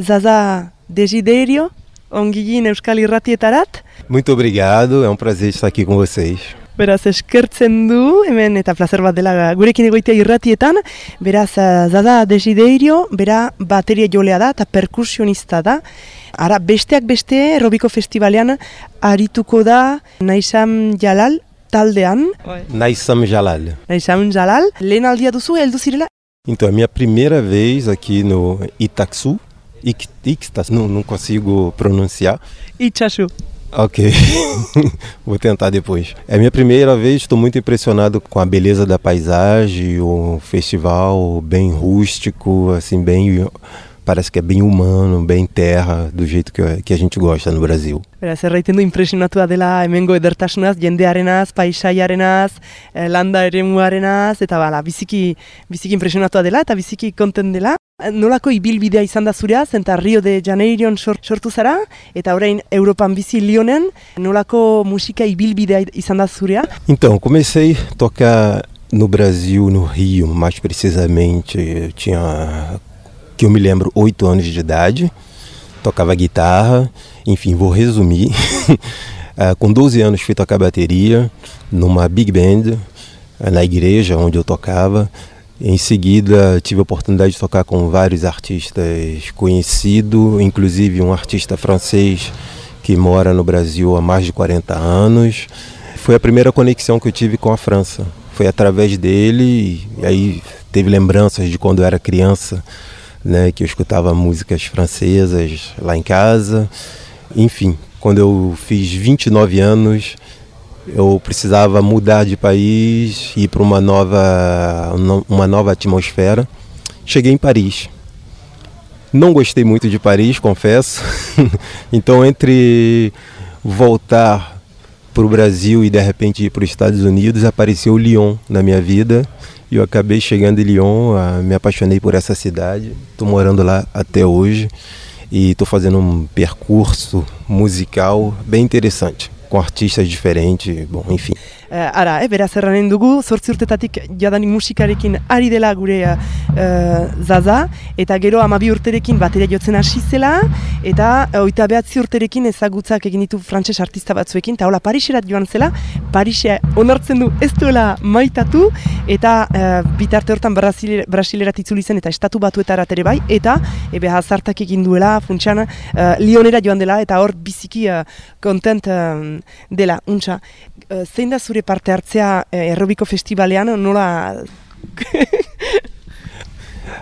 Zaza Desiderio, ongigin Euskal Irratietarat. Muito obrigado, é um prazer estar aqui com vocês. Beraz, eskertzen du, hemen eta placer bat dela gurekin egoitea irratietan. Beraz, Zaza Desiderio, bera bateria jolea da eta perkusionista da. Ara, besteak beste, Robiko Festivalean arituko da Naisam Jalal taldean. Naisam Jalal. Naisam Jalal. Lehen aldia duzu, heldu zirela? Então, é a minha primeira vez aqui no Itaxu. Ixtas, não, não consigo pronunciar. Itchachu. Ok, vou tentar depois. É minha primeira vez, estou muito impressionado com a beleza da paisagem, o festival bem rústico, assim, bem parece que é bem humano, bem terra, do jeito que, que a gente gosta no Brasil. Beraz, erraiten du impresionatua dela hemengo edertasunaz, jendearenaz, paisaiarenaz, eh, landa eremuarenaz, eta bala, biziki, biziki impresionatua dela eta biziki konten dela. Nolako ibilbidea izan da zurea, zenta Rio de Janeiron sortu zara, eta orain Europan bizi Lionen, nolako musika ibilbidea izan da zurea? Então, comecei a tocar no Brasil, no Rio, mais precisamente, eu tinha que eu me lembro, oito anos de idade, tocava guitarra, enfim, vou resumir. uh, com 12 anos fui tocar bateria numa big band uh, na igreja onde eu tocava. Em seguida tive a oportunidade de tocar com vários artistas conhecidos, inclusive um artista francês que mora no Brasil há mais de 40 anos. Foi a primeira conexão que eu tive com a França. Foi através dele, e aí teve lembranças de quando eu era criança, né, que eu escutava músicas francesas lá em casa. Enfim, quando eu fiz 29 anos, eu precisava mudar de país, ir para uma nova, uma nova atmosfera. Cheguei em Paris. Não gostei muito de Paris, confesso. então, entre voltar para o Brasil e de repente ir para os Estados Unidos, apareceu Lyon na minha vida eu acabei chegando em Lyon, ah, me apaixonei por essa cidade, estou morando lá até hoje e estou fazendo um percurso musical bem interessante, com artistas diferentes, bom, enfim. Uh, ara, eh, beraz erranen dugu, zortzi urtetatik jadanik musikarekin ari dela gure uh, zaza, eta gero amabi urterekin bateria jotzen hasi zela, eta oita behatzi urterekin ezagutzak egin ditu frantses artista batzuekin, eta hola Pariserat joan zela, Parisea onartzen du ez duela maitatu, eta uh, bitarte hortan Brasilerat itzuli zen, eta estatu batuetarat ere bai, eta ebe hazartak egin duela, funtsan, uh, Lionera joan dela, eta hor biziki kontent uh, dela, untsa. Uh, zein da zure parte hartzea Aerobiko Festivalean, nola...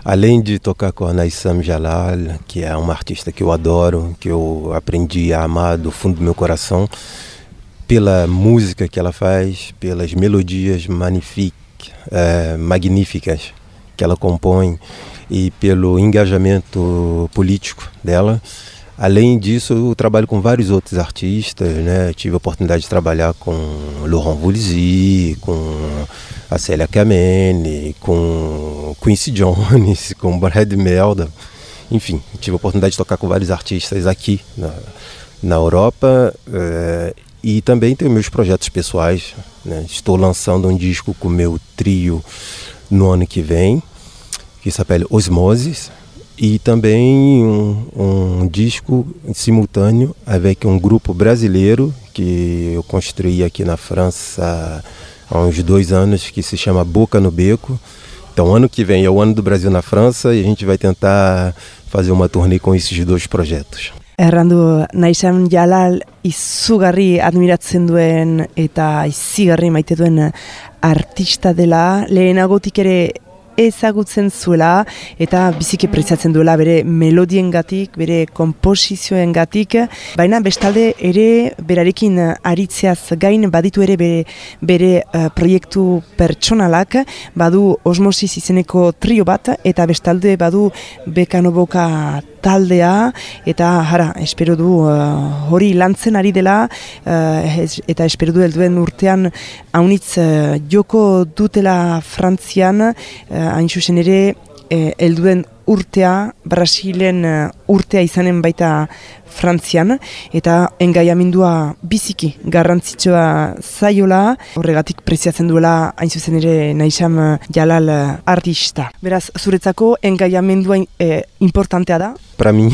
Além de tocar com a Naissam Jalal, que é uma artista que eu adoro, que eu aprendi a amar do fundo do meu coração, pela música que ela faz, pelas melodias é, magníficas que ela compõe e pelo engajamento político dela. Além disso, eu trabalho com vários outros artistas, né? Tive a oportunidade de trabalhar com Laurent Voulzy, com a Célia Kamene, com Quincy Jones, com Brad Melda. Enfim, tive a oportunidade de tocar com vários artistas aqui na, na Europa é, e também tenho meus projetos pessoais. Né? Estou lançando um disco com meu trio no ano que vem, que se chama Osmosis e também um, um, disco simultâneo avec um grupo brasileiro que eu construí aqui na França há uns dois anos que se chama Boca no Beco. Então ano que vem é o ano do Brasil na França e a gente vai tentar fazer uma turnê com esses dois projetos. Errandu Naisam Jalal izugarri admiratzen duen eta izigarri maite duen artista dela lehenagotik ere ezagutzen zuela eta biziki preziatzen duela bere melodiengatik, bere komposizioengatik, baina bestalde ere berarekin aritzeaz gain baditu ere bere, bere uh, proiektu pertsonalak, badu osmosis izeneko trio bat eta bestalde badu bekanoboka taldea eta jara, espero du uh, hori lantzen ari dela uh, eta espero du helduen urtean haunitz uh, joko dutela Frantzian hain zuzen ere, e, elduen urtea, Brasilen uh, urtea izanen baita Frantzian, eta engaiamindua biziki garrantzitsua zaiola, horregatik preziatzen duela hain zuzen ere nahisam jalal artista. Beraz, zuretzako engaiamendua eh, importantea da? Para mim,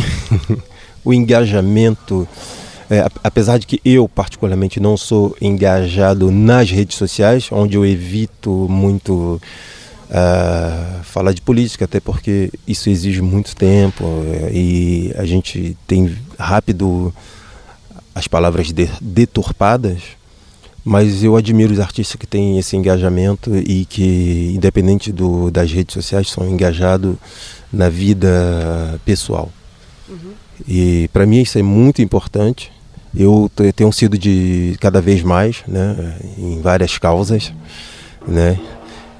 o engajamento É, apesar de que eu, particularmente, não sou engajado nas redes sociais, onde eu evito muito uh, falar de política, até porque isso exige muito tempo uh, e a gente tem rápido as palavras de, deturpadas. Mas eu admiro os artistas que têm esse engajamento e que, independente do, das redes sociais, são engajados na vida pessoal. Uhum. E para mim isso é muito importante. Eu tenho sido de cada vez mais, né, em várias causas, né,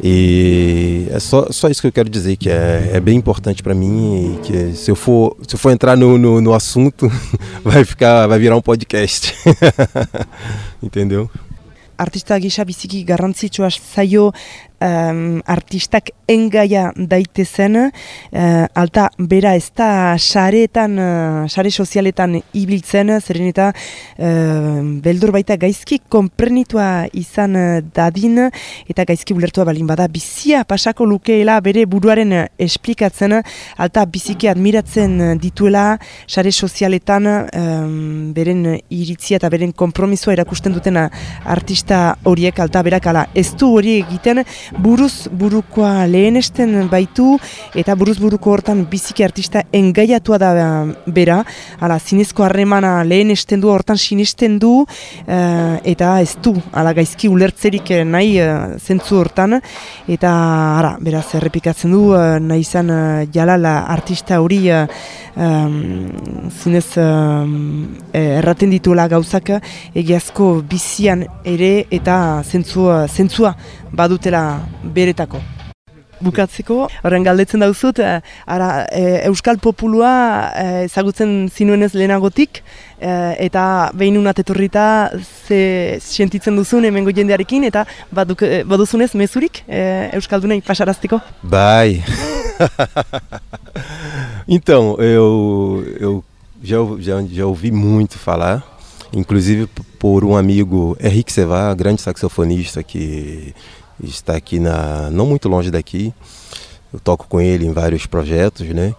e é só, só isso que eu quero dizer, que é, é bem importante para mim e que se eu for, se eu for entrar no, no, no assunto, vai ficar, vai virar um podcast. Entendeu? Artista gisa biziki garrantzitsua zaio um, artistak engaia daitezen, uh, alta bera ez da sareetan, uh, sare sozialetan ibiltzen, zeren eta uh, beldur baita gaizki konprenitua izan dadin, eta gaizki ulertua balin bada. Bizia pasako lukeela bere buruaren esplikatzen, alta biziki admiratzen dituela sare sozialetan um, beren iritzia eta beren kompromisoa erakusten duten artista horiek. Alta berakala ez du hori egiten, buruz burukoa lehenesten baitu eta buruz buruko hortan biziki artista engaiatua da eh, bera, ala zinezko harremana lehenesten du hortan sinesten du uh, eta ez du ala gaizki ulertzerik nahi uh, zentzu hortan eta ara, beraz errepikatzen du nahi izan jalala artista hori um, zinez erraten dituela gauzak egiazko bizian ere eta zentzua, zentzua badutela beretako. Bukatzeko, horren galdetzen dauzut, eh, ara, e, Euskal Populua e, ezagutzen zinuenez lehenagotik, eta behin unat etorrita ze sentitzen duzun emengo jendearekin, eta baduk, baduzunez mezurik e, Euskaldunei pasarazteko? Bai! então, eu, eu já, já, já ouvi muito falar, inclusive por um amigo, Henrique Sevá, grande saxofonista que está aqui na não muito longe daqui. Eu toco com ele em vários projetos, né?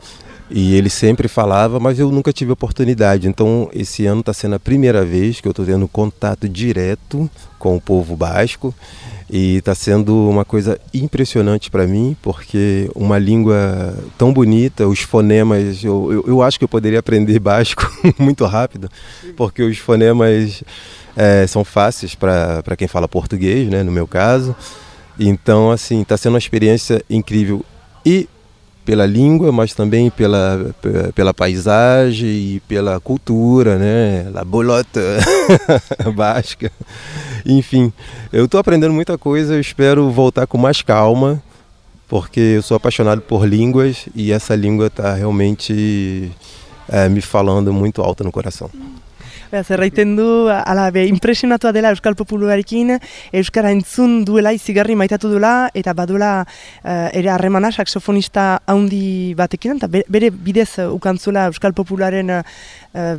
E ele sempre falava, mas eu nunca tive oportunidade. Então, esse ano está sendo a primeira vez que eu estou tendo contato direto com o povo basco. E está sendo uma coisa impressionante para mim, porque uma língua tão bonita, os fonemas, eu, eu, eu acho que eu poderia aprender basco muito rápido, porque os fonemas é, são fáceis para quem fala português, né, no meu caso. Então, assim, está sendo uma experiência incrível e pela língua, mas também pela, pela paisagem e pela cultura, né? La bolota basca. Enfim, eu estou aprendendo muita coisa, eu espero voltar com mais calma, porque eu sou apaixonado por línguas e essa língua está realmente é, me falando muito alto no coração. Zerraiten du, ala, be, impresionatua dela Euskal Populuarekin, Euskara entzun duela, izigarri maitatu duela, eta baduela uh, ere harremana, saxofonista handi batekin, eta bere bidez ukantzula Euskal Popularen uh,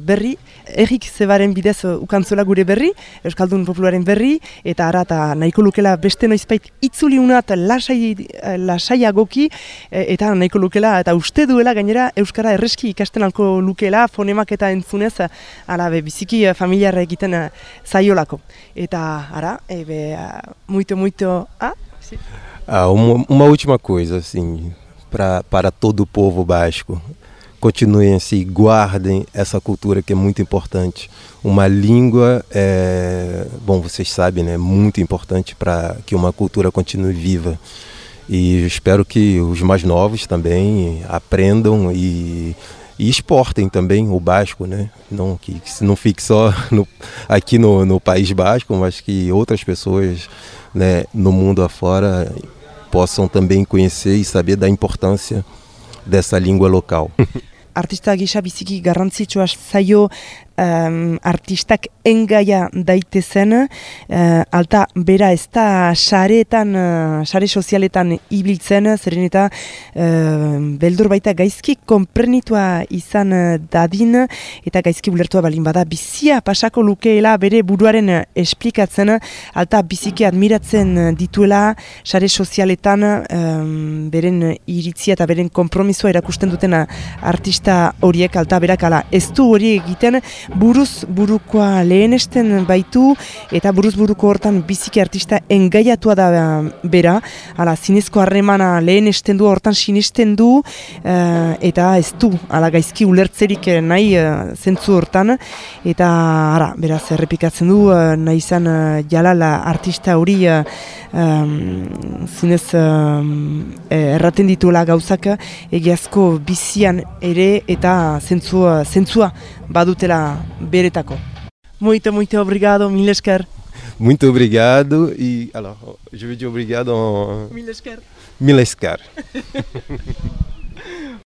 berri, errik zebaren bidez ukantzula gure berri, Euskaldun Popularen berri, eta ara, eta nahiko lukela beste noizpait itzuli unat lasai, lasaiagoki, eta nahiko lukela, eta uste duela gainera Euskara erreski ikasten alko lukela, fonemak eta entzunez, ala, be, biziki uh, familiarra egiten uh, zaiolako. Eta, ara, ebe, uh, muito, muito... Ah, sim. ah uma, uma última coisa, assim, pra, para todo o povo basco. Continuem assim, guardem essa cultura que é muito importante. Uma língua, é, bom, vocês sabem, né, é muito importante para que uma cultura continue viva. E espero que os mais novos também aprendam e e exportem também o basco, né? Não que, que não fique só no, aqui no, no País Basco, mas que outras pessoas, né, no mundo afora possam também conhecer e saber da importância dessa língua local. Artista gisa biziki garrantzitsua zaio um, artistak engaia daitezen, uh, alta bera ez da xareetan, uh, xare sozialetan ibiltzen, zeren eta uh, beldur baita gaizki konprenitua izan dadin, eta gaizki bulertua balin bada. Bizia pasako lukeela bere buruaren esplikatzen, alta biziki admiratzen dituela xare sozialetan um, beren iritzia eta beren kompromisoa erakusten dutena artista horiek alta berak ala ez du hori egiten buruz burukoa lehenesten baitu eta buruz buruko hortan biziki artista engaiatua da bera. Ala zinezko harremana lehenesten du hortan sinesten du uh, eta ez du ala gaizki ulertzerik nahi uh, zentzu hortan eta ara, beraz errepikatzen du nahi izan jalala artista hori um, zinez um, erraten dituela gauzak egiazko bizian ere eta zentzua, zentzua badutela beretako. Muito, muito obrigado, mil esker. Muito obrigado e, alors, je veux dire obrigado. Mil esker. Mil esker.